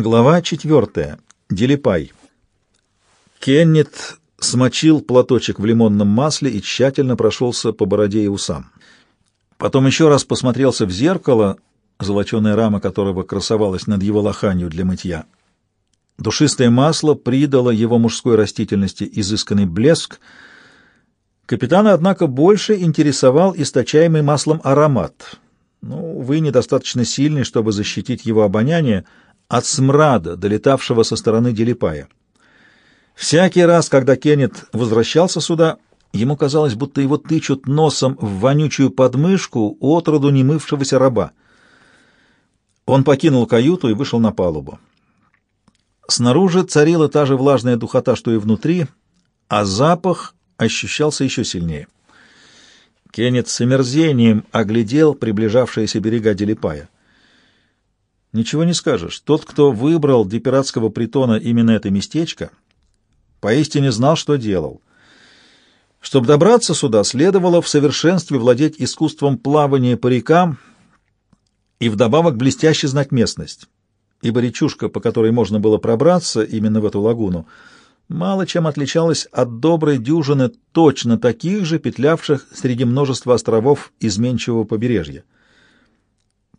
Глава четвертая. Делипай. Кеннет смочил платочек в лимонном масле и тщательно прошелся по бороде и усам. Потом еще раз посмотрелся в зеркало, золоченая рама которого красовалась над его лоханью для мытья. Душистое масло придало его мужской растительности изысканный блеск. Капитана, однако, больше интересовал источаемый маслом аромат. Ну, увы, недостаточно сильный, чтобы защитить его обоняние — от смрада, долетавшего со стороны Делипая. Всякий раз, когда Кеннет возвращался сюда, ему казалось, будто его тычут носом в вонючую подмышку отроду немывшегося раба. Он покинул каюту и вышел на палубу. Снаружи царила та же влажная духота, что и внутри, а запах ощущался еще сильнее. Кеннет с омерзением оглядел приближавшиеся берега Делипая. Ничего не скажешь. Тот, кто выбрал для пиратского притона именно это местечко, поистине знал, что делал. Чтобы добраться сюда, следовало в совершенстве владеть искусством плавания по рекам и вдобавок блестяще знать местность, ибо речушка, по которой можно было пробраться именно в эту лагуну, мало чем отличалась от доброй дюжины точно таких же, петлявших среди множества островов изменчивого побережья.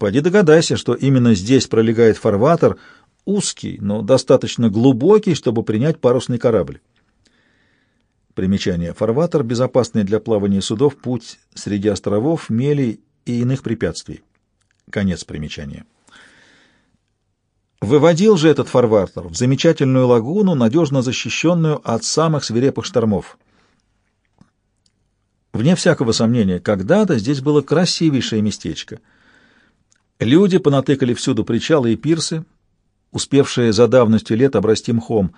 Поди догадайся, что именно здесь пролегает фарватер, узкий, но достаточно глубокий, чтобы принять парусный корабль. Примечание. Фарватер — безопасный для плавания судов путь среди островов, мелей и иных препятствий. Конец примечания. Выводил же этот фарватер в замечательную лагуну, надежно защищенную от самых свирепых штормов. Вне всякого сомнения, когда-то здесь было красивейшее местечко — Люди понатыкали всюду причалы и пирсы, успевшие за давностью лет обрасти мхом.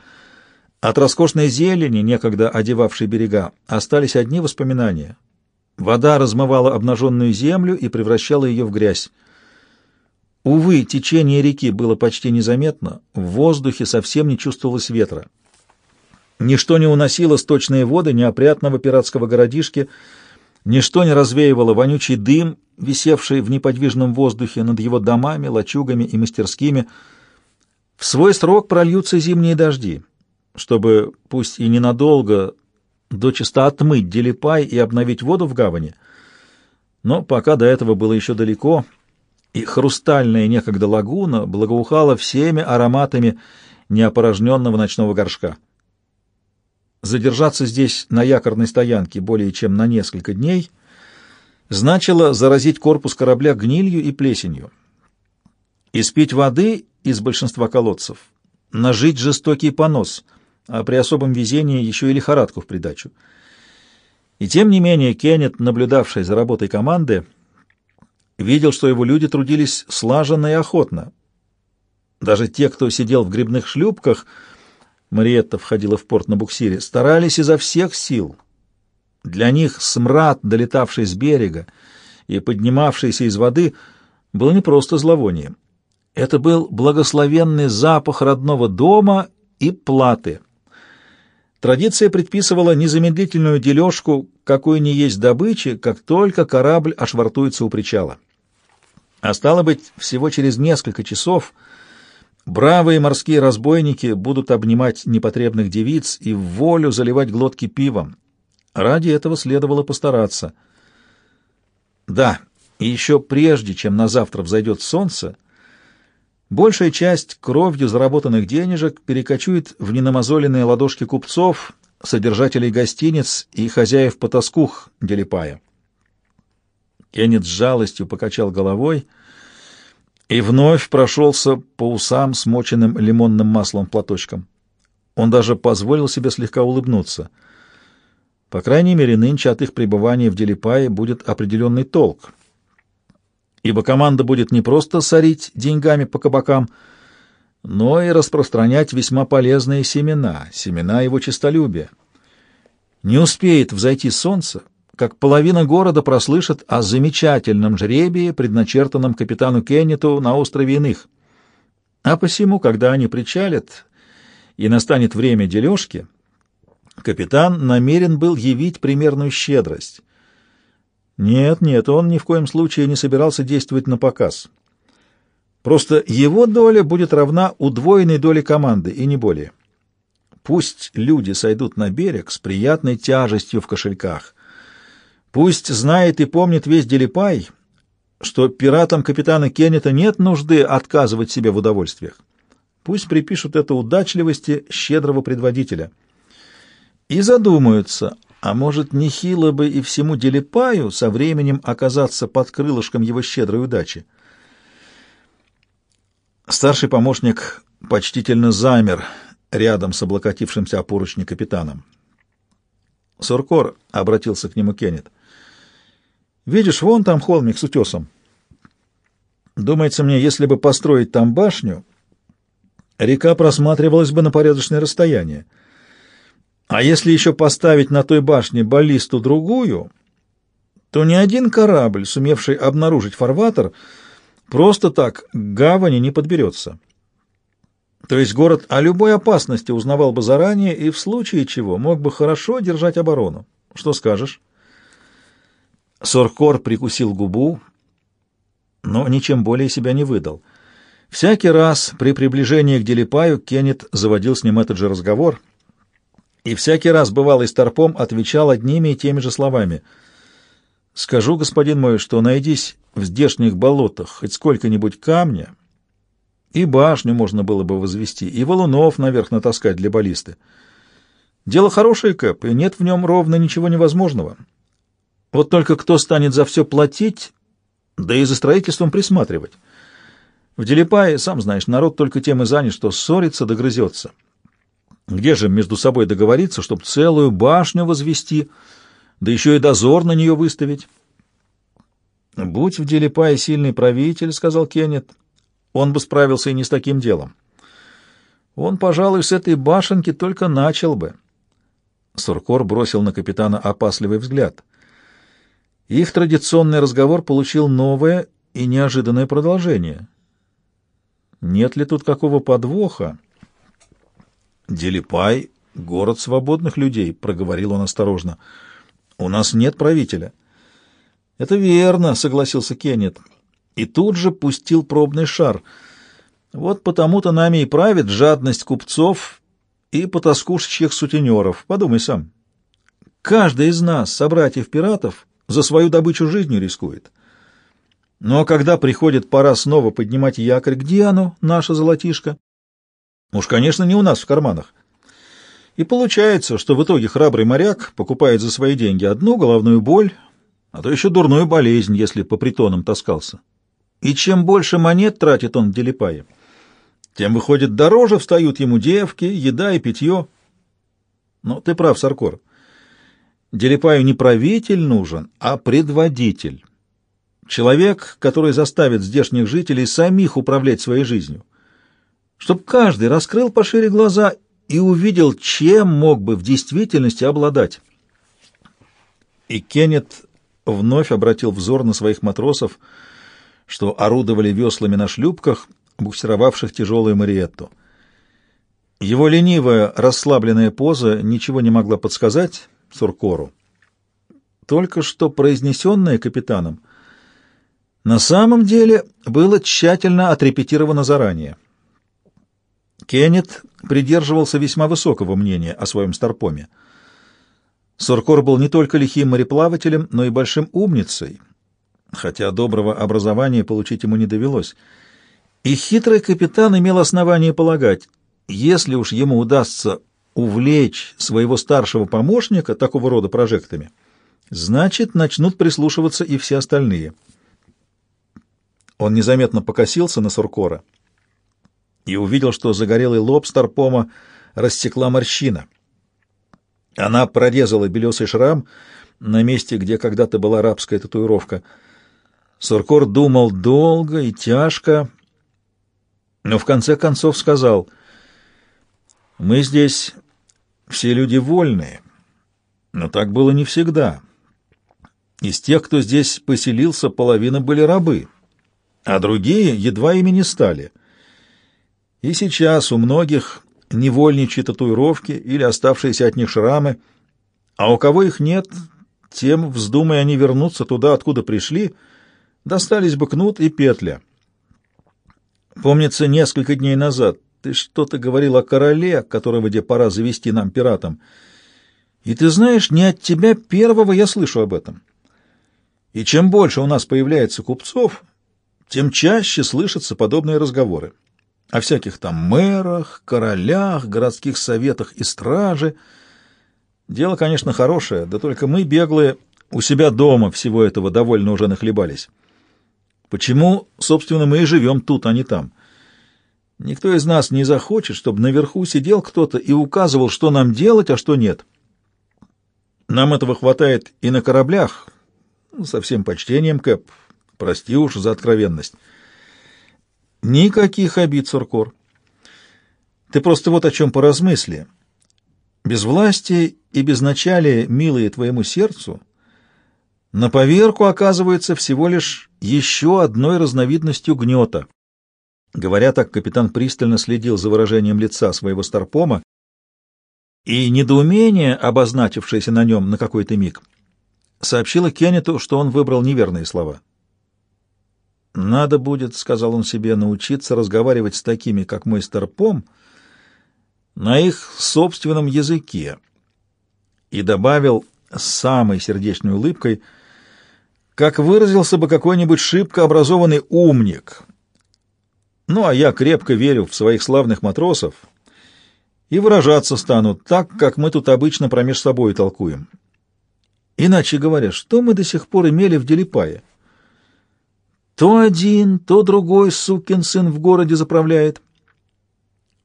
От роскошной зелени, некогда одевавшей берега, остались одни воспоминания. Вода размывала обнаженную землю и превращала ее в грязь. Увы, течение реки было почти незаметно, в воздухе совсем не чувствовалось ветра. Ничто не уносило сточные воды неопрятного пиратского городишки, ничто не развеивало вонючий дым висевший в неподвижном воздухе над его домами, лачугами и мастерскими. В свой срок прольются зимние дожди, чтобы, пусть и ненадолго, дочисто отмыть Делипай и обновить воду в гавани. Но пока до этого было еще далеко, и хрустальная некогда лагуна благоухала всеми ароматами неопорожненного ночного горшка. Задержаться здесь на якорной стоянке более чем на несколько дней — значило заразить корпус корабля гнилью и плесенью. Испить воды из большинства колодцев, нажить жестокий понос, а при особом везении еще и лихорадку в придачу. И тем не менее Кеннет, наблюдавший за работой команды, видел, что его люди трудились слаженно и охотно. Даже те, кто сидел в грибных шлюпках, Мариетта входила в порт на буксире, старались изо всех сил, для них смрад, долетавший с берега и поднимавшийся из воды, был не просто зловонием. Это был благословенный запах родного дома и платы. Традиция предписывала незамедлительную дележку, какой не есть добычи, как только корабль ошвартуется у причала. А стало быть, всего через несколько часов бравые морские разбойники будут обнимать непотребных девиц и в волю заливать глотки пивом. Ради этого следовало постараться. Да, и еще прежде, чем на завтра взойдет солнце, большая часть кровью заработанных денежек перекочует в ненамазоленные ладошки купцов, содержателей гостиниц и хозяев потаскух Делипая. Кеннет с жалостью покачал головой и вновь прошелся по усам, смоченным лимонным маслом платочком. Он даже позволил себе слегка улыбнуться — по крайней мере, нынче от их пребывания в Делипае будет определенный толк, ибо команда будет не просто сорить деньгами по кабакам, но и распространять весьма полезные семена, семена его честолюбия. Не успеет взойти солнце, как половина города прослышит о замечательном жребии, предначертанном капитану Кеннету на острове Иных. А посему, когда они причалят и настанет время дележки, Капитан намерен был явить примерную щедрость. Нет, нет, он ни в коем случае не собирался действовать на показ. Просто его доля будет равна удвоенной доле команды, и не более. Пусть люди сойдут на берег с приятной тяжестью в кошельках. Пусть знает и помнит весь Делипай, что пиратам капитана Кеннета нет нужды отказывать себе в удовольствиях. Пусть припишут это удачливости щедрого предводителя. И задумаются, а может, нехило бы и всему Делипаю со временем оказаться под крылышком его щедрой удачи. Старший помощник почтительно замер рядом с облокотившимся о капитаном. «Суркор», — обратился к нему Кеннет, — «видишь, вон там холмик с утесом. Думается мне, если бы построить там башню, река просматривалась бы на порядочное расстояние. А если еще поставить на той башне баллисту другую, то ни один корабль, сумевший обнаружить фарватер, просто так к гавани не подберется». То есть город о любой опасности узнавал бы заранее и в случае чего мог бы хорошо держать оборону. Что скажешь? Соркор прикусил губу, но ничем более себя не выдал. Всякий раз при приближении к Делипаю Кеннет заводил с ним этот же разговор, и всякий раз бывалый старпом отвечал одними и теми же словами. «Скажу, господин мой, что найдись в здешних болотах хоть сколько-нибудь камня, и башню можно было бы возвести, и валунов наверх натаскать для баллисты. Дело хорошее, Кэп, и нет в нем ровно ничего невозможного. Вот только кто станет за все платить, да и за строительством присматривать? В Делипае, сам знаешь, народ только тем и занят, что ссорится да грызется. Где же между собой договориться, чтобы целую башню возвести, да еще и дозор на нее выставить? «Будь в Делипае сильный правитель», — сказал Кеннет, он бы справился и не с таким делом. Он, пожалуй, с этой башенки только начал бы. Суркор бросил на капитана опасливый взгляд. Их традиционный разговор получил новое и неожиданное продолжение. Нет ли тут какого подвоха? Делипай — город свободных людей, — проговорил он осторожно. У нас нет правителя. Это верно, — согласился Кеннет и тут же пустил пробный шар. Вот потому-то нами и правит жадность купцов и потаскушечьих сутенеров. Подумай сам. Каждый из нас, собратьев пиратов, за свою добычу жизнью рискует. Но когда приходит пора снова поднимать якорь, где оно, наша золотишко? Уж, конечно, не у нас в карманах. И получается, что в итоге храбрый моряк покупает за свои деньги одну головную боль, а то еще дурную болезнь, если по притонам таскался. И чем больше монет тратит он в Делипае, тем, выходит, дороже встают ему девки, еда и питье. Но ты прав, Саркор. Делипаю не правитель нужен, а предводитель. Человек, который заставит здешних жителей самих управлять своей жизнью. Чтоб каждый раскрыл пошире глаза и увидел, чем мог бы в действительности обладать. И Кеннет вновь обратил взор на своих матросов — что орудовали веслами на шлюпках, буксировавших тяжелую Мариетту. Его ленивая, расслабленная поза ничего не могла подсказать Суркору. Только что произнесенное капитаном на самом деле было тщательно отрепетировано заранее. Кеннет придерживался весьма высокого мнения о своем старпоме. Суркор был не только лихим мореплавателем, но и большим умницей — хотя доброго образования получить ему не довелось. И хитрый капитан имел основание полагать, если уж ему удастся увлечь своего старшего помощника такого рода прожектами, значит, начнут прислушиваться и все остальные. Он незаметно покосился на Суркора и увидел, что загорелый лоб Старпома рассекла морщина. Она прорезала белесый шрам на месте, где когда-то была рабская татуировка — Суркор думал долго и тяжко, но в конце концов сказал, «Мы здесь все люди вольные, но так было не всегда. Из тех, кто здесь поселился, половина были рабы, а другие едва ими не стали. И сейчас у многих невольничьи татуировки или оставшиеся от них шрамы, а у кого их нет, тем, вздумая они вернуться туда, откуда пришли, — достались бы кнут и петля. Помнится, несколько дней назад ты что-то говорил о короле, которого где пора завести нам пиратам. И ты знаешь, не от тебя первого я слышу об этом. И чем больше у нас появляется купцов, тем чаще слышатся подобные разговоры. О всяких там мэрах, королях, городских советах и страже. Дело, конечно, хорошее, да только мы, беглые, у себя дома всего этого довольно уже нахлебались. Почему, собственно, мы и живем тут, а не там? Никто из нас не захочет, чтобы наверху сидел кто-то и указывал, что нам делать, а что нет. Нам этого хватает и на кораблях, ну, со всем почтением, Кэп, прости уж за откровенность. Никаких обид, Суркор. Ты просто вот о чем поразмысли. Без власти и без началия, милые твоему сердцу, на поверку оказывается всего лишь еще одной разновидностью гнета. Говоря так, капитан пристально следил за выражением лица своего старпома, и недоумение, обозначившееся на нем на какой-то миг, сообщило Кеннету, что он выбрал неверные слова. «Надо будет, — сказал он себе, — научиться разговаривать с такими, как мой старпом, на их собственном языке». И добавил с самой сердечной улыбкой, как выразился бы какой-нибудь шибко образованный умник. Ну, а я крепко верю в своих славных матросов и выражаться стану так, как мы тут обычно промеж собой толкуем. Иначе говоря, что мы до сих пор имели в Делипае? То один, то другой сукин сын в городе заправляет.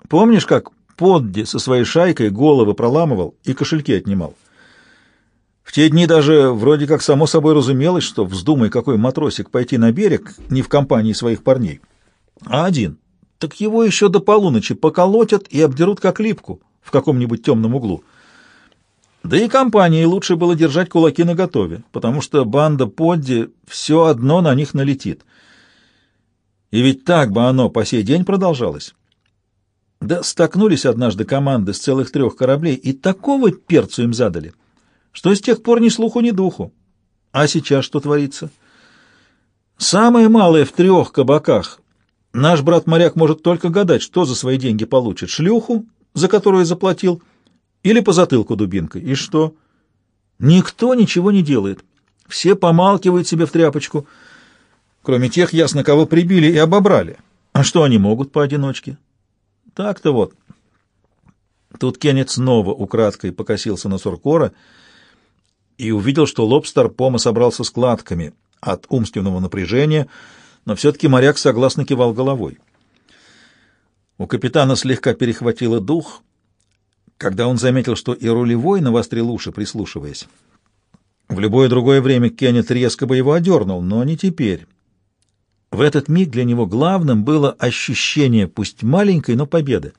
Помнишь, как Подди со своей шайкой головы проламывал и кошельки отнимал? В те дни даже вроде как само собой разумелось, что вздумай какой матросик пойти на берег не в компании своих парней, а один, так его еще до полуночи поколотят и обдерут как липку в каком-нибудь темном углу. Да и компании лучше было держать кулаки наготове, потому что банда Подди все одно на них налетит. И ведь так бы оно по сей день продолжалось. Да столкнулись однажды команды с целых трех кораблей, и такого перцу им задали, что с тех пор ни слуху, ни духу. А сейчас что творится? Самое малое в трех кабаках. Наш брат-моряк может только гадать, что за свои деньги получит. Шлюху, за которую заплатил, или по затылку дубинкой. И что? Никто ничего не делает. Все помалкивают себе в тряпочку, кроме тех, ясно, кого прибили и обобрали. А что они могут поодиночке? Так-то вот. Тут Кеннет снова украдкой покосился на Суркора и увидел, что лоб Старпома собрался складками от умственного напряжения, но все-таки моряк согласно кивал головой. У капитана слегка перехватило дух, когда он заметил, что и рулевой навострил уши, прислушиваясь. В любое другое время Кеннет резко бы его одернул, но не теперь. В этот миг для него главным было ощущение, пусть маленькой, но победы.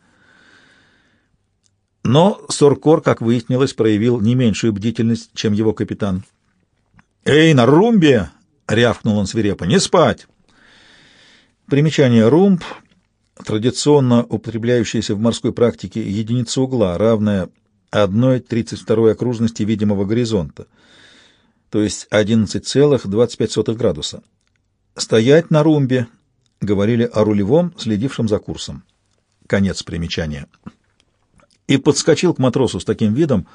Но Соркор, как выяснилось, проявил не меньшую бдительность, чем его капитан. «Эй, на румбе!» — рявкнул он свирепо. «Не спать!» Примечание «румб» традиционно употребляющаяся в морской практике единица угла, равная 1,32 окружности видимого горизонта, то есть 11,25 градуса. «Стоять на румбе», — говорили о рулевом, следившем за курсом. Конец примечания. И подскочил к матросу с таким видом,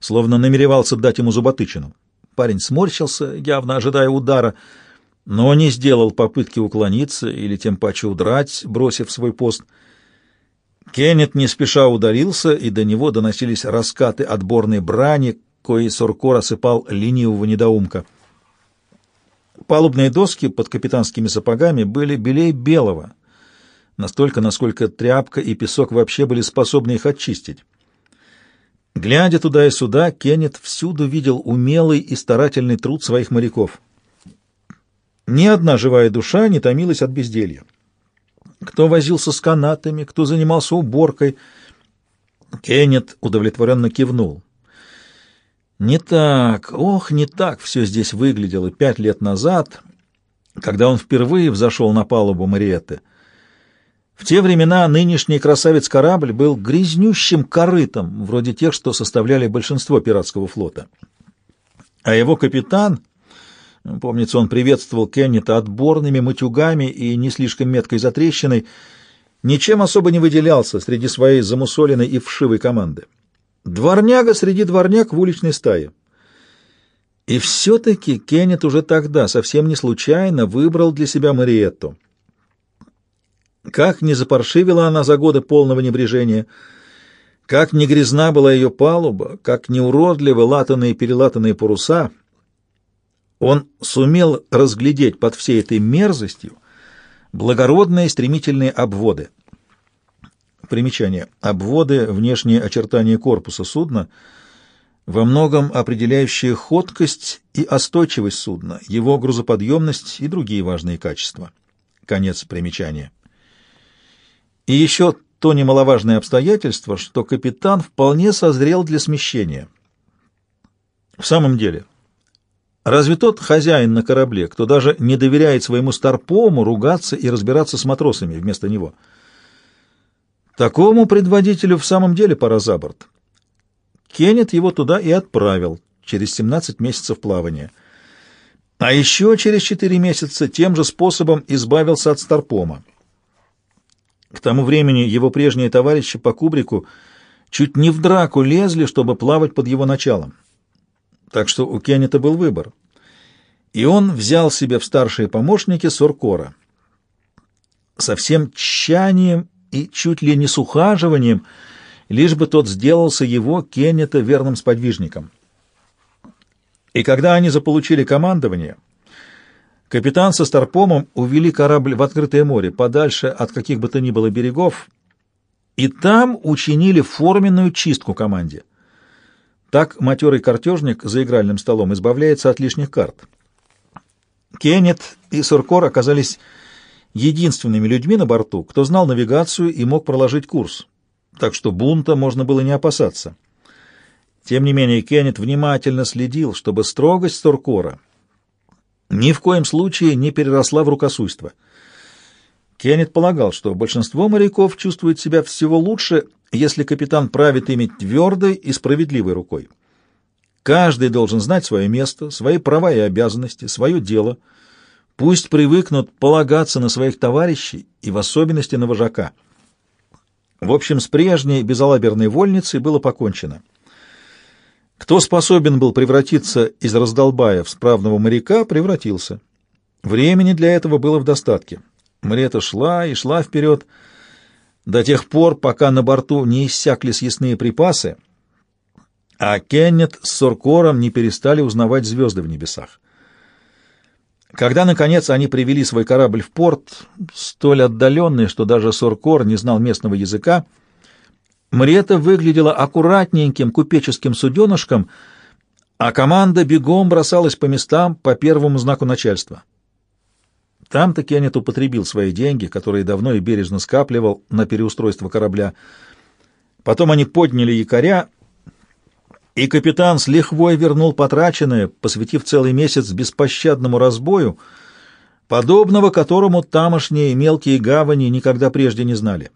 словно намеревался дать ему зуботычину. Парень сморщился, явно ожидая удара, — но не сделал попытки уклониться или тем паче удрать, бросив свой пост. Кеннет не спеша удалился, и до него доносились раскаты отборной брани, кои Сурко рассыпал ленивого недоумка. Палубные доски под капитанскими сапогами были белей белого, настолько, насколько тряпка и песок вообще были способны их очистить. Глядя туда и сюда, Кеннет всюду видел умелый и старательный труд своих моряков — ни одна живая душа не томилась от безделья. Кто возился с канатами, кто занимался уборкой. Кеннет удовлетворенно кивнул. Не так, ох, не так все здесь выглядело пять лет назад, когда он впервые взошел на палубу Мариетты. В те времена нынешний красавец-корабль был грязнющим корытом, вроде тех, что составляли большинство пиратского флота. А его капитан Помнится, он приветствовал Кеннета отборными матюгами и не слишком меткой затрещиной, ничем особо не выделялся среди своей замусоленной и вшивой команды. Дворняга среди дворняг в уличной стае. И все-таки Кеннет уже тогда совсем не случайно выбрал для себя Мариетту. Как не запаршивила она за годы полного небрежения, как не грязна была ее палуба, как не уродливы латанные и перелатанные паруса, он сумел разглядеть под всей этой мерзостью благородные стремительные обводы. Примечание. Обводы — внешние очертания корпуса судна — во многом определяющие ходкость и остойчивость судна, его грузоподъемность и другие важные качества. Конец примечания. И еще то немаловажное обстоятельство, что капитан вполне созрел для смещения. В самом деле, разве тот хозяин на корабле, кто даже не доверяет своему старпому ругаться и разбираться с матросами вместо него? Такому предводителю в самом деле пора за борт. Кеннет его туда и отправил через 17 месяцев плавания. А еще через 4 месяца тем же способом избавился от Старпома. К тому времени его прежние товарищи по кубрику чуть не в драку лезли, чтобы плавать под его началом. Так что у Кеннета был выбор. И он взял себе в старшие помощники Соркора. Со всем тщанием и чуть ли не с ухаживанием – лишь бы тот сделался его, Кеннета, верным сподвижником. И когда они заполучили командование, капитан со Старпомом увели корабль в открытое море, подальше от каких бы то ни было берегов, и там учинили форменную чистку команде. Так матерый картежник за игральным столом избавляется от лишних карт. Кеннет и Суркор оказались единственными людьми на борту, кто знал навигацию и мог проложить курс так что бунта можно было не опасаться. Тем не менее, Кеннет внимательно следил, чтобы строгость Торкора ни в коем случае не переросла в рукосуйство. Кеннет полагал, что большинство моряков чувствует себя всего лучше, если капитан правит ими твердой и справедливой рукой. Каждый должен знать свое место, свои права и обязанности, свое дело. Пусть привыкнут полагаться на своих товарищей и в особенности на вожака. В общем, с прежней безалаберной вольницей было покончено. Кто способен был превратиться из раздолбая в справного моряка, превратился. Времени для этого было в достатке. Мрета шла и шла вперед до тех пор, пока на борту не иссякли съестные припасы, а Кеннет с Соркором не перестали узнавать звезды в небесах. Когда, наконец, они привели свой корабль в порт, столь отдаленный, что даже Соркор не знал местного языка, Мрета выглядела аккуратненьким купеческим суденышком, а команда бегом бросалась по местам по первому знаку начальства. Там-то Кеннет употребил свои деньги, которые давно и бережно скапливал на переустройство корабля. Потом они подняли якоря и капитан с лихвой вернул потраченное, посвятив целый месяц беспощадному разбою, подобного которому тамошние мелкие гавани никогда прежде не знали.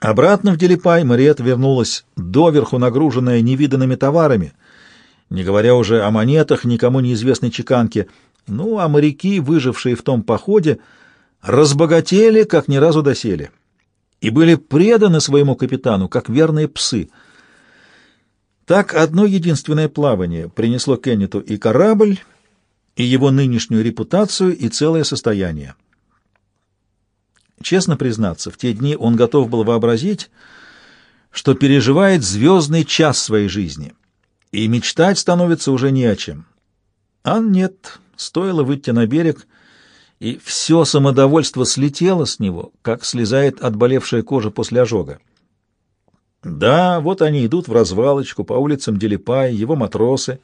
Обратно в Делипай Мариет вернулась доверху нагруженная невиданными товарами, не говоря уже о монетах никому неизвестной чеканки, ну, а моряки, выжившие в том походе, разбогатели, как ни разу досели, и были преданы своему капитану, как верные псы — так одно единственное плавание принесло Кеннету и корабль, и его нынешнюю репутацию, и целое состояние. Честно признаться, в те дни он готов был вообразить, что переживает звездный час своей жизни, и мечтать становится уже не о чем. А нет, стоило выйти на берег, и все самодовольство слетело с него, как слезает отболевшая кожа после ожога. Да, вот они идут в развалочку по улицам Делипай, его матросы,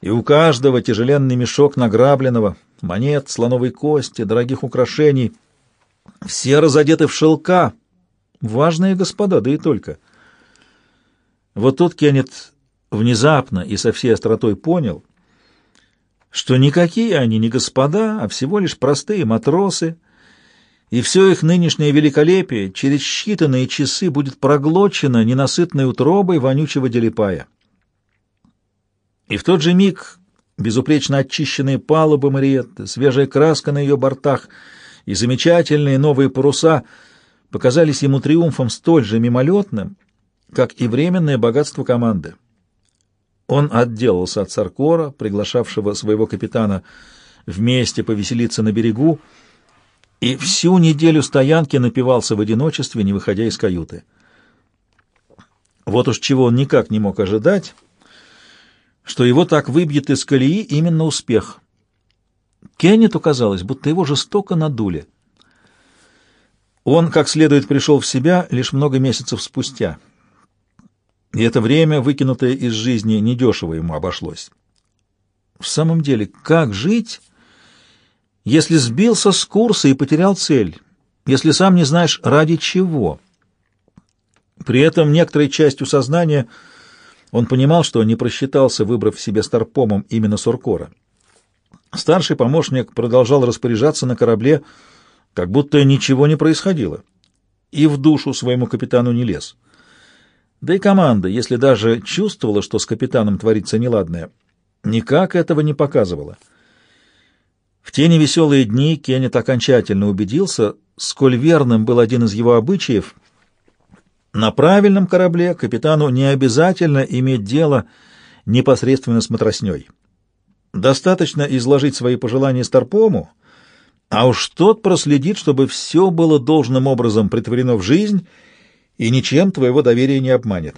и у каждого тяжеленный мешок награбленного, монет, слоновой кости, дорогих украшений. Все разодеты в шелка. Важные господа, да и только. Вот тут Кеннет внезапно и со всей остротой понял, что никакие они не господа, а всего лишь простые матросы, и все их нынешнее великолепие через считанные часы будет проглочено ненасытной утробой вонючего делипая. И в тот же миг безупречно очищенные палубы Мариетты, свежая краска на ее бортах и замечательные новые паруса показались ему триумфом столь же мимолетным, как и временное богатство команды. Он отделался от Саркора, приглашавшего своего капитана вместе повеселиться на берегу, и всю неделю стоянки напивался в одиночестве, не выходя из каюты. Вот уж чего он никак не мог ожидать, что его так выбьет из колеи именно успех. Кеннету казалось, будто его жестоко надули. Он как следует пришел в себя лишь много месяцев спустя — и это время, выкинутое из жизни, недешево ему обошлось. В самом деле, как жить, если сбился с курса и потерял цель, если сам не знаешь, ради чего? При этом некоторой частью сознания он понимал, что не просчитался, выбрав себе старпомом именно Суркора. Старший помощник продолжал распоряжаться на корабле, как будто ничего не происходило, и в душу своему капитану не лез. Да и команда, если даже чувствовала, что с капитаном творится неладное, никак этого не показывала. В те невеселые дни Кеннет окончательно убедился, сколь верным был один из его обычаев. На правильном корабле капитану не обязательно иметь дело непосредственно с матросней. Достаточно изложить свои пожелания Старпому, а уж тот проследит, чтобы все было должным образом притворено в жизнь и ничем твоего доверия не обманет.